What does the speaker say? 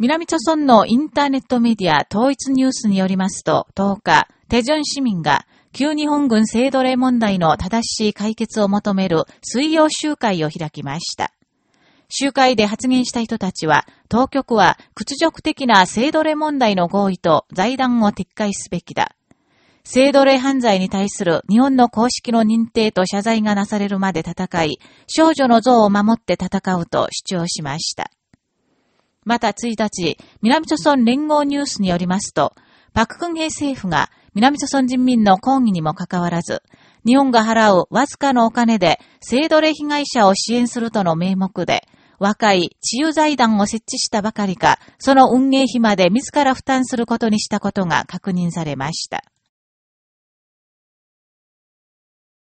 南朝村のインターネットメディア統一ニュースによりますと、10日、テジョン市民が旧日本軍性奴隷問題の正しい解決を求める水曜集会を開きました。集会で発言した人たちは、当局は屈辱的な性奴隷問題の合意と財団を撤回すべきだ。性奴隷犯罪に対する日本の公式の認定と謝罪がなされるまで戦い、少女の像を守って戦うと主張しました。また1日、南朝村連合ニュースによりますと、パククンヘ政府が南朝村人民の抗議にもかかわらず、日本が払うわずかのお金で性奴隷被害者を支援するとの名目で、若い治癒財団を設置したばかりか、その運営費まで自ら負担することにしたことが確認されました。